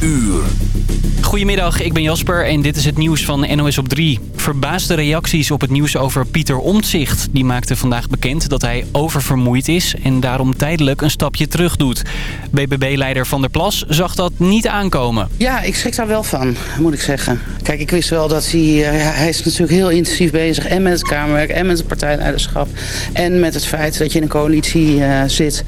uur. Goedemiddag, ik ben Jasper en dit is het nieuws van NOS op 3. Verbaasde reacties op het nieuws over Pieter Omtzigt. Die maakte vandaag bekend dat hij oververmoeid is en daarom tijdelijk een stapje terug doet. BBB-leider Van der Plas zag dat niet aankomen. Ja, ik schrik daar wel van, moet ik zeggen. Kijk, ik wist wel dat hij... Uh, hij is natuurlijk heel intensief bezig en met het Kamerwerk en met het partijleiderschap. En met het feit dat je in een coalitie uh, zit.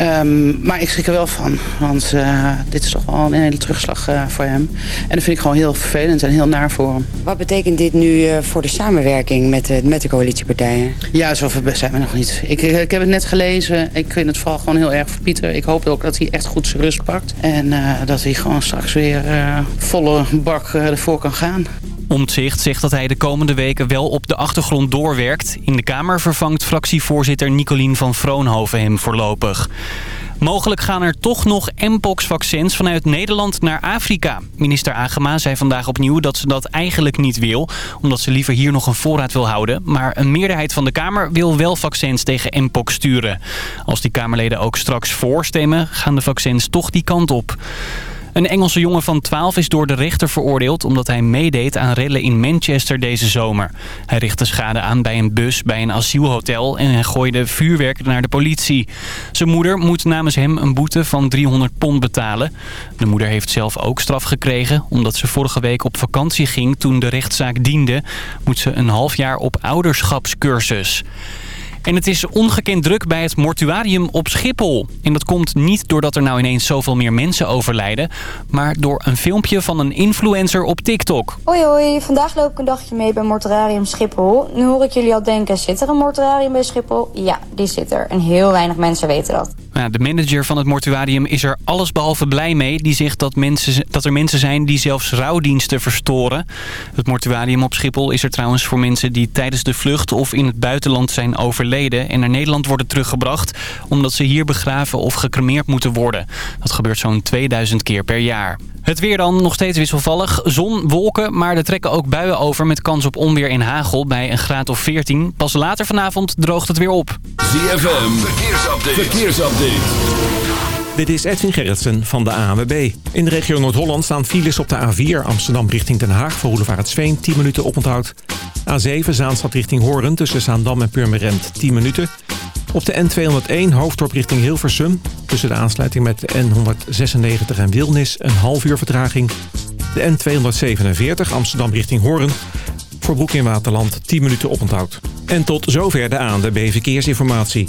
Um, maar ik schrik er wel van, want uh, dit is toch wel een hele terugslag voor hem. En dat vind ik gewoon heel vervelend en heel naar voor hem. Wat betekent dit nu uh, voor de samenwerking met de, met de coalitiepartijen? Ja, zover zijn we nog niet. Ik, ik heb het net gelezen. Ik vind het vooral gewoon heel erg voor Pieter. Ik hoop ook dat hij echt goed zijn rust pakt. En uh, dat hij gewoon straks weer uh, volle bak ervoor kan gaan. Omtzigt zegt dat hij de komende weken wel op de achtergrond doorwerkt. In de Kamer vervangt fractievoorzitter Nicolien van Vroonhoven hem voorlopig. Mogelijk gaan er toch nog Mpox-vaccins vanuit Nederland naar Afrika. Minister Agema zei vandaag opnieuw dat ze dat eigenlijk niet wil... omdat ze liever hier nog een voorraad wil houden. Maar een meerderheid van de Kamer wil wel vaccins tegen Mpox sturen. Als die Kamerleden ook straks voorstemmen, gaan de vaccins toch die kant op. Een Engelse jongen van 12 is door de rechter veroordeeld omdat hij meedeed aan rellen in Manchester deze zomer. Hij richtte schade aan bij een bus bij een asielhotel en gooide vuurwerk naar de politie. Zijn moeder moet namens hem een boete van 300 pond betalen. De moeder heeft zelf ook straf gekregen omdat ze vorige week op vakantie ging toen de rechtszaak diende. Moet ze een half jaar op ouderschapscursus. En het is ongekend druk bij het mortuarium op Schiphol. En dat komt niet doordat er nou ineens zoveel meer mensen overlijden... maar door een filmpje van een influencer op TikTok. Hoi hoi, vandaag loop ik een dagje mee bij mortuarium Schiphol. Nu hoor ik jullie al denken, zit er een mortuarium bij Schiphol? Ja, die zit er. En heel weinig mensen weten dat. Ja, de manager van het mortuarium is er allesbehalve blij mee. Die zegt dat, mensen, dat er mensen zijn die zelfs rouwdiensten verstoren. Het mortuarium op Schiphol is er trouwens voor mensen die tijdens de vlucht... of in het buitenland zijn overleden en naar Nederland worden teruggebracht... omdat ze hier begraven of gecremeerd moeten worden. Dat gebeurt zo'n 2000 keer per jaar. Het weer dan nog steeds wisselvallig. Zon, wolken, maar er trekken ook buien over met kans op onweer en hagel bij een graad of 14. Pas later vanavond droogt het weer op. ZFM, verkeersupdate. verkeersupdate. Dit is Edwin Gerritsen van de ANWB. In de regio Noord-Holland staan files op de A4 Amsterdam richting Den Haag... voor Zween 10 minuten oponthoud. A7 Zaanstad richting Hoorn tussen Zaandam en Purmerend 10 minuten. Op de N201 hoofddorp richting Hilversum... tussen de aansluiting met de N196 en Wilnis een half uur vertraging. De N247 Amsterdam richting Hoorn... voor Broek in Waterland 10 minuten oponthoud. En tot zover de ANWB Verkeersinformatie.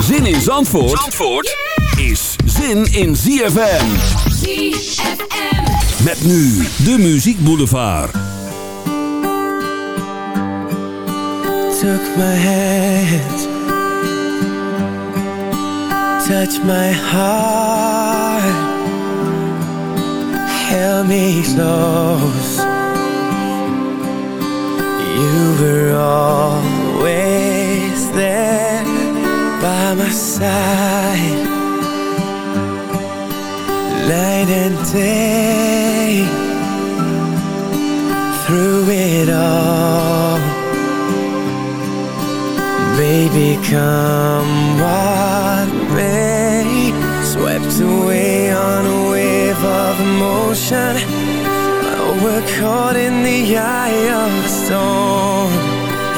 Zin in Zandvoort, Zandvoort is zin in ZFM. ZFM. Met nu de Muziek Boulevard. Took my hand. Touch my heart. Held me close. You were always there by my side. Night and day. Through it all. Baby, come what may Swept away on a wave of emotion We're caught in the eye of the storm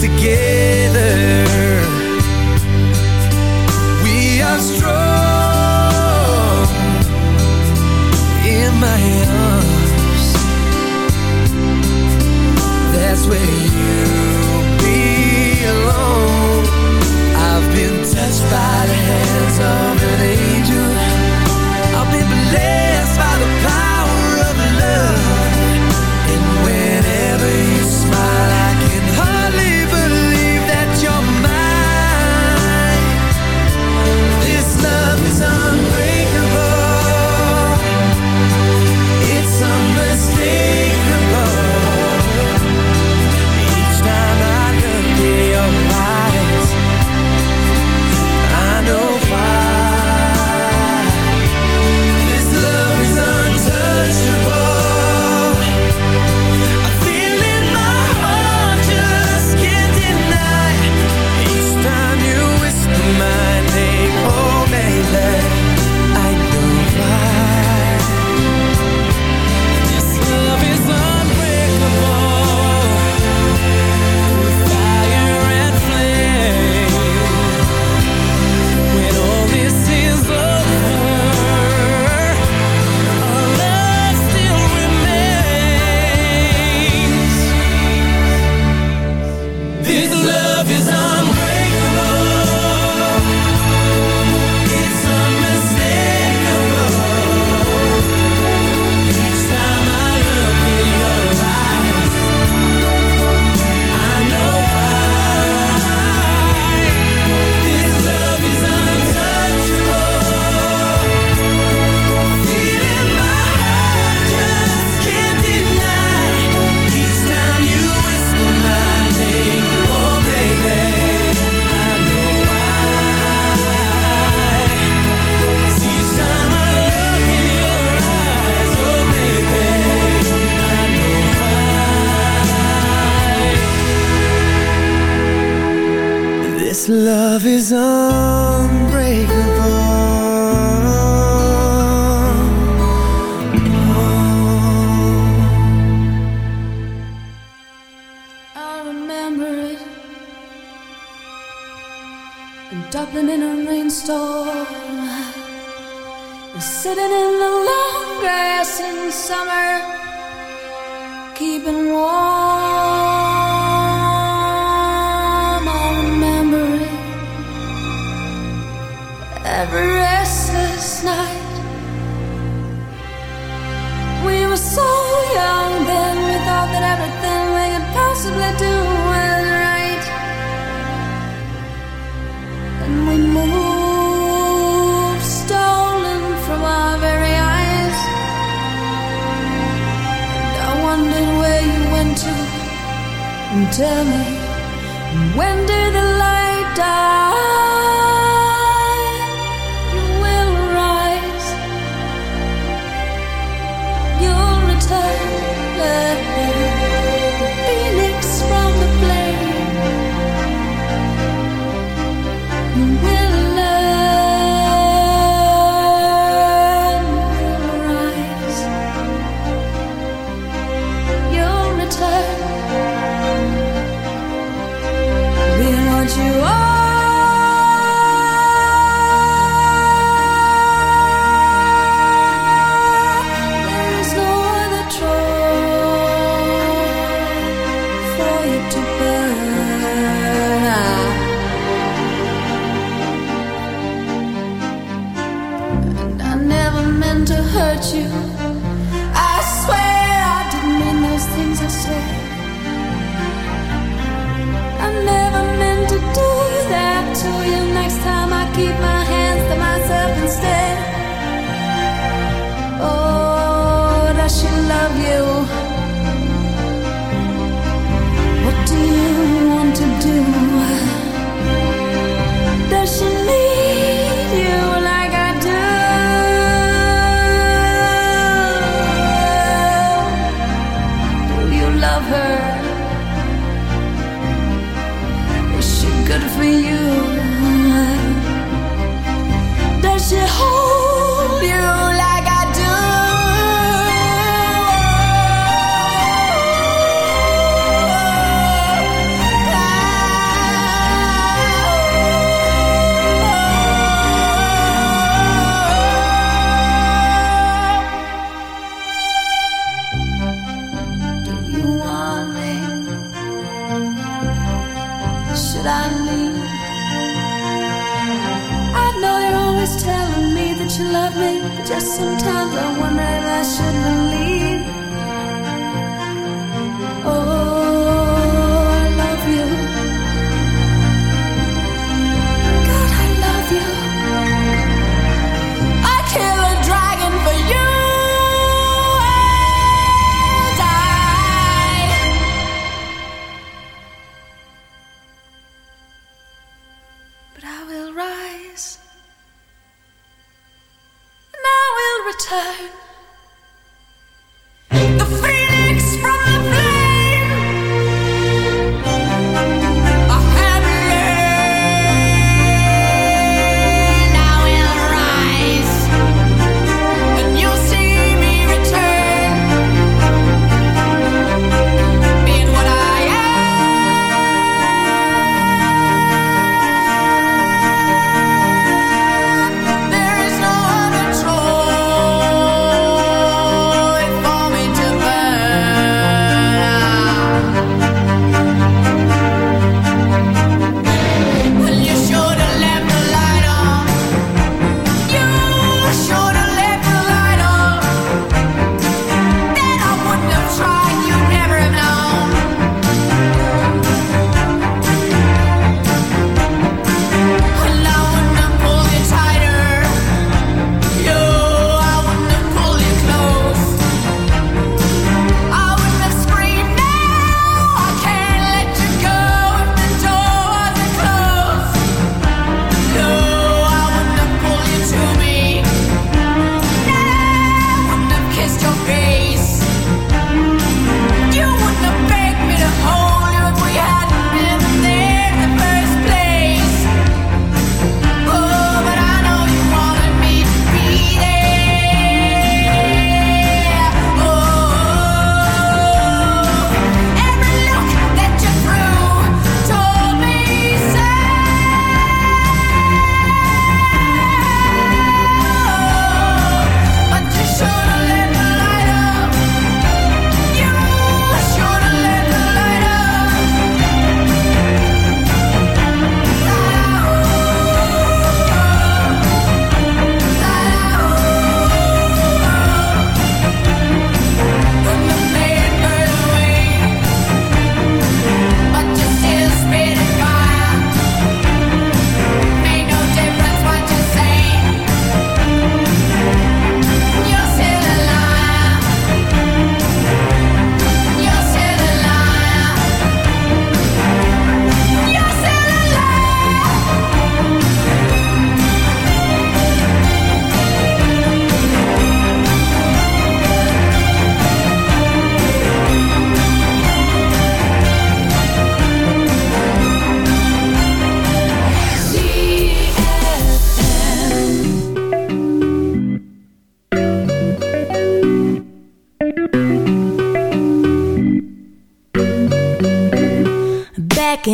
together.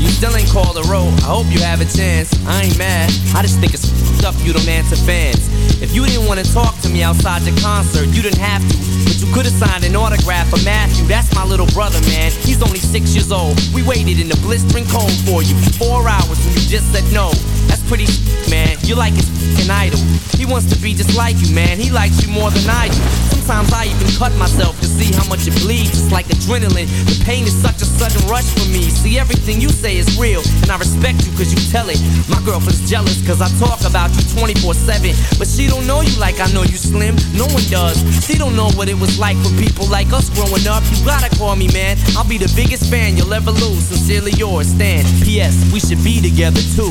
You still ain't called a road. I hope you have a chance. I ain't mad. I just think it's up you don't answer fans. If you didn't want to talk to me outside the concert, you didn't have to. But you could have signed an autograph for Matthew. That's my little brother, man. He's only six years old. We waited in the blistering cold for you four hours and you just said no. That's pretty man. You're like his f***ing idol. He wants to be just like you, man. He likes you more than I do. Sometimes I even cut myself to see how much it bleeds. It's like adrenaline. The pain is such a sudden rush for me. See, everything you say is real, and I respect you cause you tell it. My girlfriend's jealous cause I talk about you 24 7. But she don't know you like I know you, Slim. No one does. She don't know what it was like for people like us growing up. You gotta call me, man. I'll be the biggest fan you'll ever lose. Sincerely yours, Stan. P.S. We should be together too.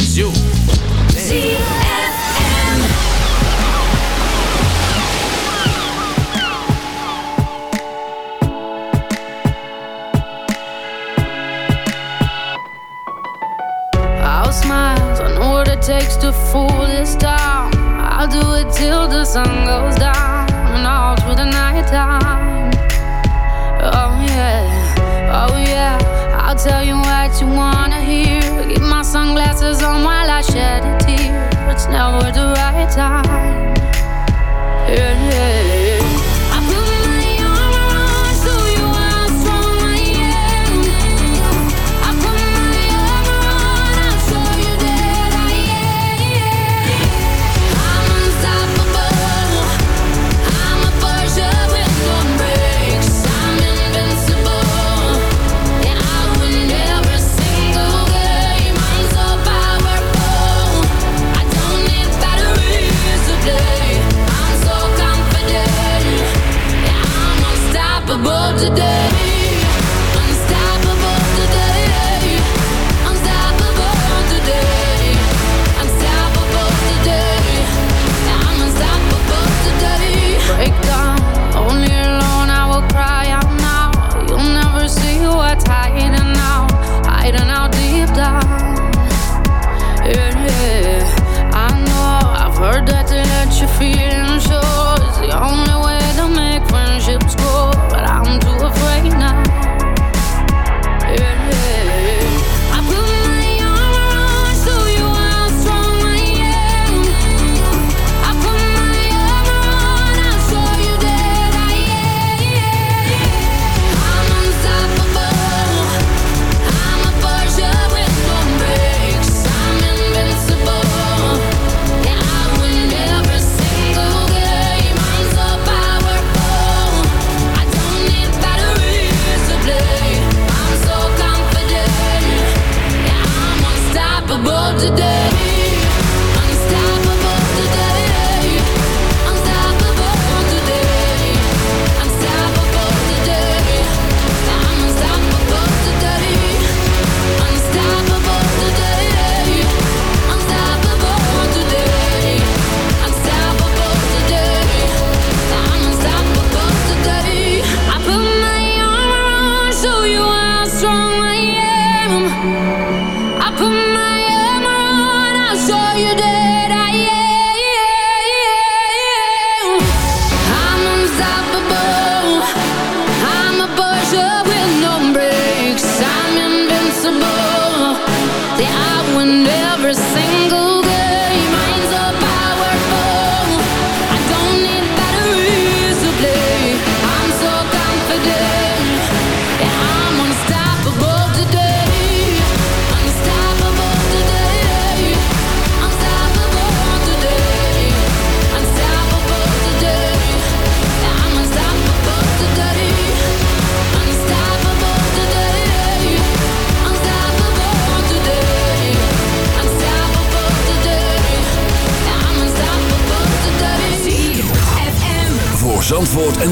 you. I'll smile, I know what it takes to fool this town. I'll do it till the sun goes down and all through the night time.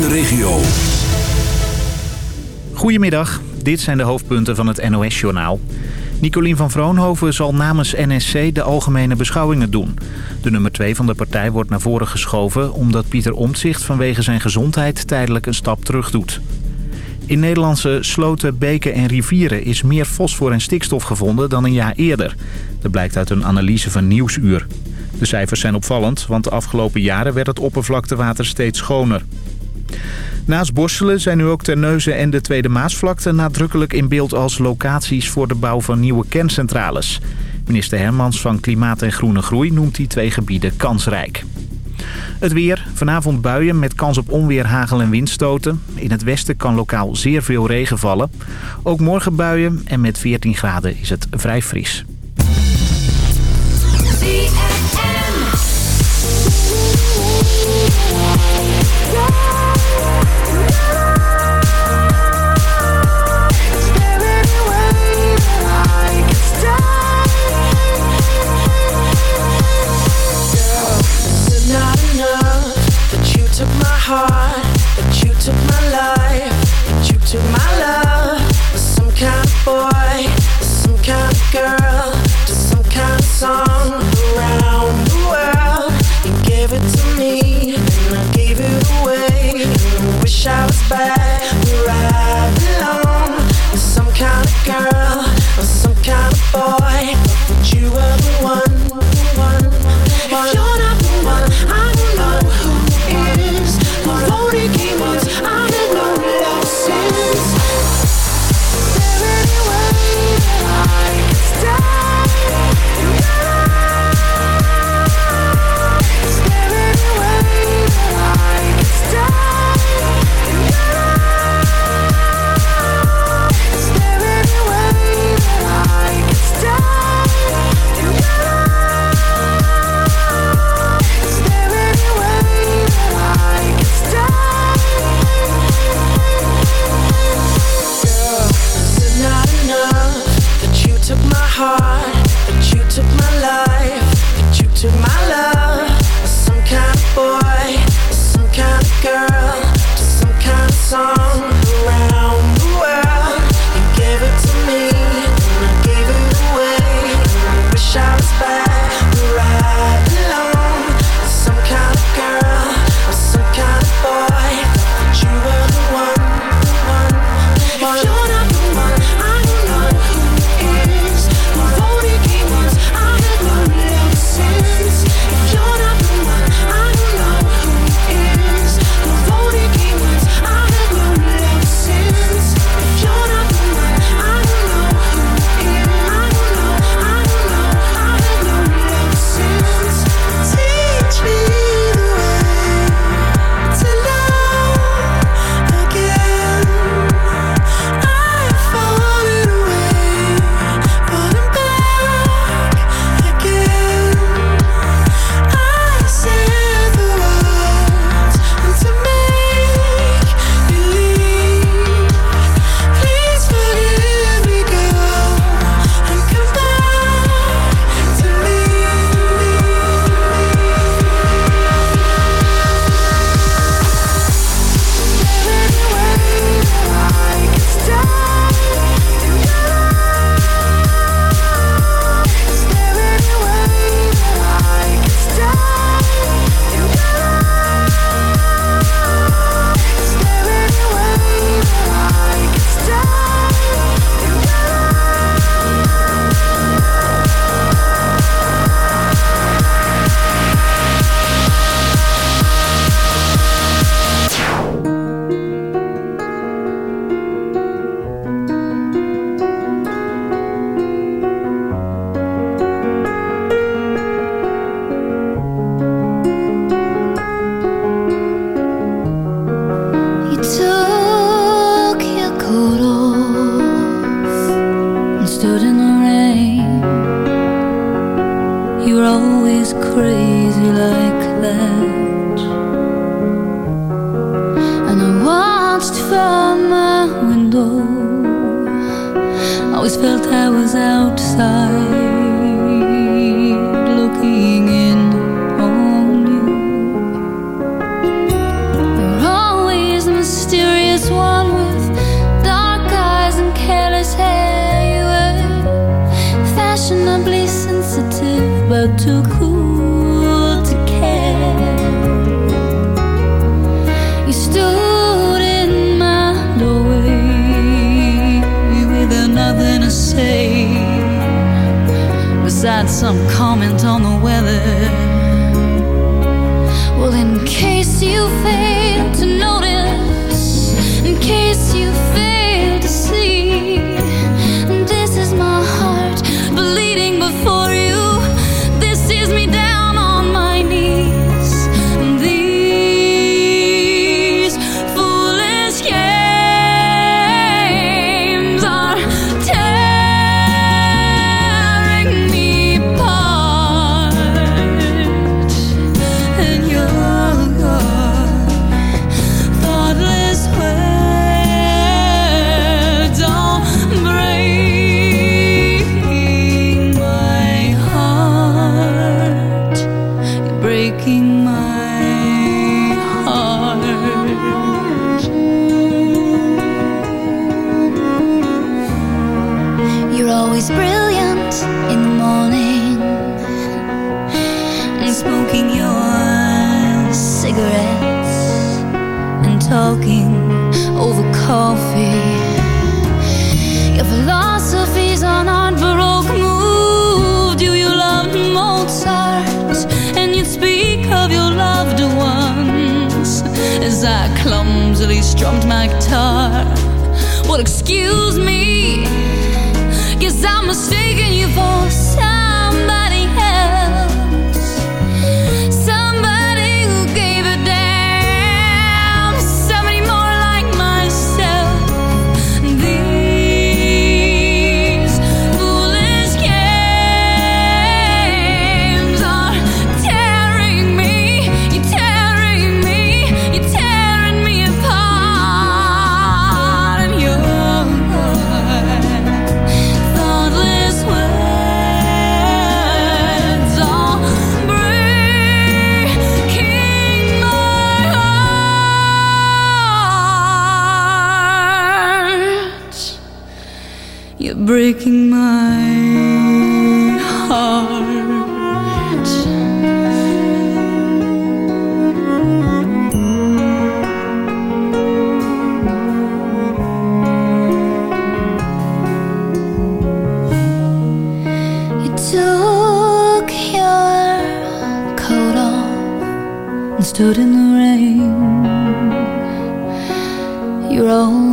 Regio. Goedemiddag, dit zijn de hoofdpunten van het NOS-journaal. Nicolien van Vroonhoven zal namens NSC de algemene beschouwingen doen. De nummer 2 van de partij wordt naar voren geschoven... omdat Pieter Omtzigt vanwege zijn gezondheid tijdelijk een stap terug doet. In Nederlandse sloten, beken en rivieren is meer fosfor en stikstof gevonden dan een jaar eerder. Dat blijkt uit een analyse van Nieuwsuur. De cijfers zijn opvallend, want de afgelopen jaren werd het oppervlaktewater steeds schoner. Naast Borselen zijn nu ook Terneuzen en de Tweede Maasvlakte nadrukkelijk in beeld als locaties voor de bouw van nieuwe kerncentrales. Minister Hermans van Klimaat en Groene Groei noemt die twee gebieden kansrijk. Het weer. Vanavond buien met kans op onweer, hagel en windstoten. In het westen kan lokaal zeer veel regen vallen. Ook morgen buien en met 14 graden is het vrij fris. song around the world. You gave it to me, and I gave it away. And I wish I was back.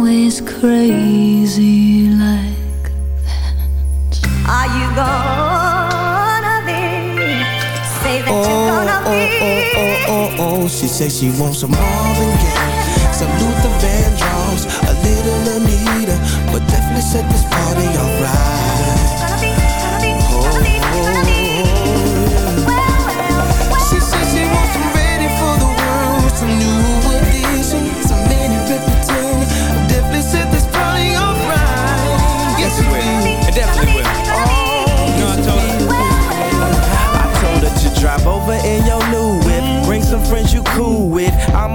Always crazy like Are you gonna be? Say that oh, you're gonna oh, be. oh, oh, oh, oh. She says she wants some Marvin Gaye, some Luther Vandross, a little Anita, but definitely set this party alright.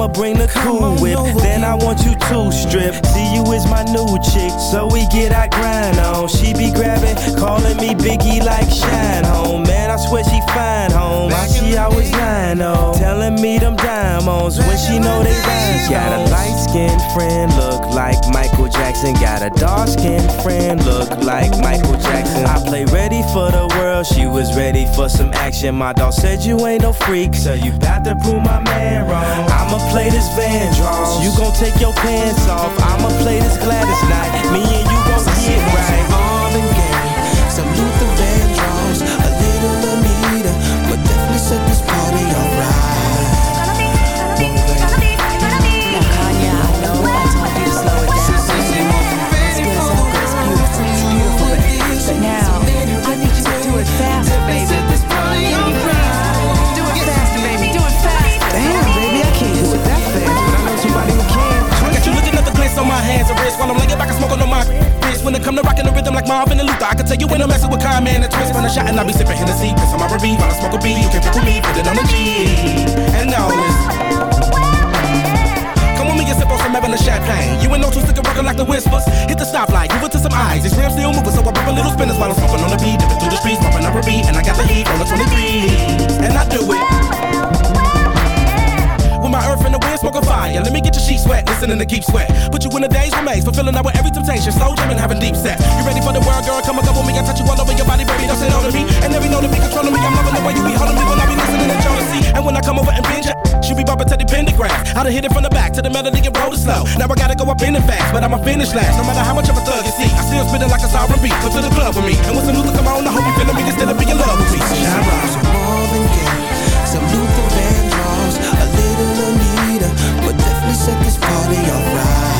I'ma bring the cool whip. Then I want you to strip. See you is my new chick. So we get our grind on. She be grabbing, calling me Biggie like Shyne Home. Man, I swear she fine home. Why she always lying on? Telling me them diamonds when she know they rhymes. Got a light skinned friend, look like Michael Jackson. Got a dark skinned friend, look like Michael Jackson. I play ready for the world, she was ready for some action. My dog said you ain't no freak, so you got to prove my man wrong. I'ma play this Vandross, you gon' take your pants off. I'ma play this Gladys Knight, me and you gon' get right. Marvin Gaye, some faster, baby. Give me praise. Do it faster, baby. Do it faster. Damn, baby, I can't do it that fast, but I know somebody who can. I got you looking at the glance on my hands and wrists while I'm laying back and smoking on my wrist. When it come to rocking the rhythm like Marvin and Luther, I can tell you when I'm messing with Kyle, man, a twist from the shot and I be sipping Hennessy, piss on my R&B, while I smoke a B. You can't pick with me, put it on the G. Evan. You ain't no two sticker rockin' like the whispers. Hit the stoplight, move it to some eyes. These rims still moving, so I pop a little spinners while I'm smoking on the beat. Dipping through the streets, popping up a beat, and I got the heat on the 23. And I do it. Smoking fire. Let me get your sheets wet, listening to keep sweat. Put you in a daze remains, fulfilling out with every temptation. Slow jamming, having deep set. You ready for the world, girl? Come and go with me. I touch you all over your body, baby. Don't sit on to me. And every note to be controlling me. I'm loving the way you be holding me when I be listening to jealousy. And when I come over and binge she be bumping to the pentagram. I done hit it from the back to the melody and roll it slow. Now I gotta go up in the fast, but I'ma finish last. No matter how much of a thug you see, I still spinning like a sovereign beat. Come to the club with me. And when some Luther come on, I hope you feeling me instead of being in love with me. Shine bright. Some Marvin Gaye, some Luther party alright.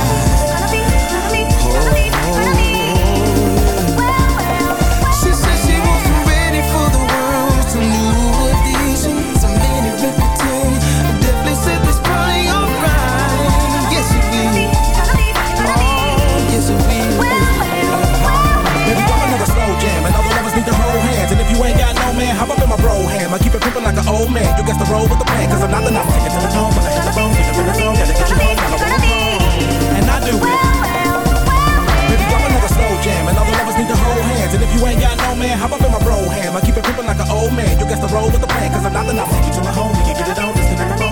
old man. You got to roll with the plan, cause I'm not the number. Get to the tone, but I hit the phone, get to the phone, gotta get you home, gotta roll home. And I do it. Baby, I'm another slow jam, and all the lovers need to hold hands. And if you ain't got no man, hop up in my bro ham. I keep it pimpin' like an old man. You got to roll with the plan, cause I'm not the number. Get to my home, you can get it on, just get to the phone.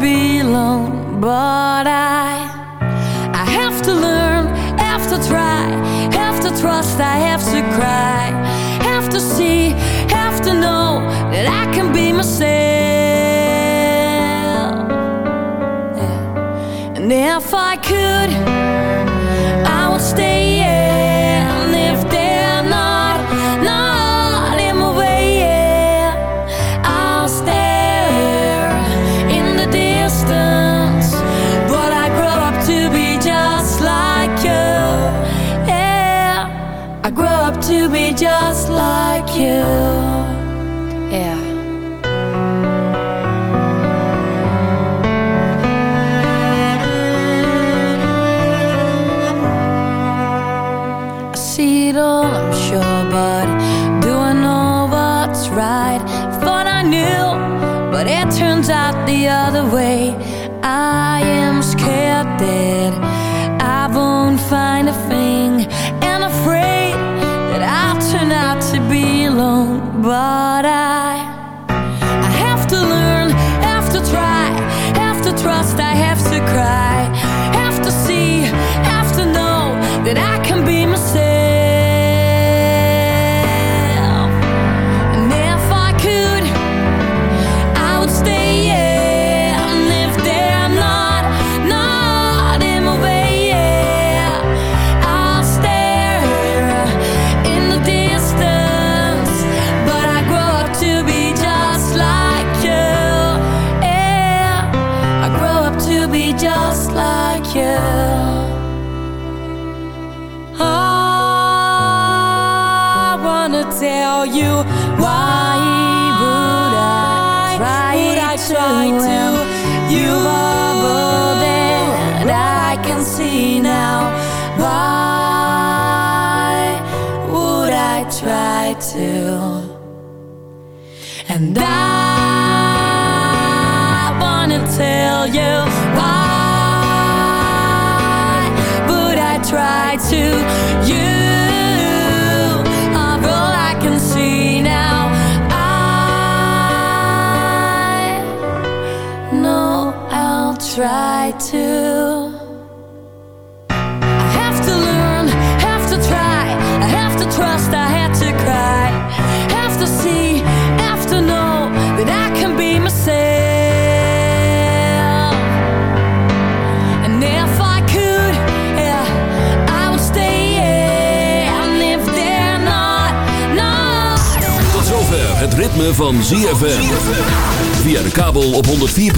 Be alone. But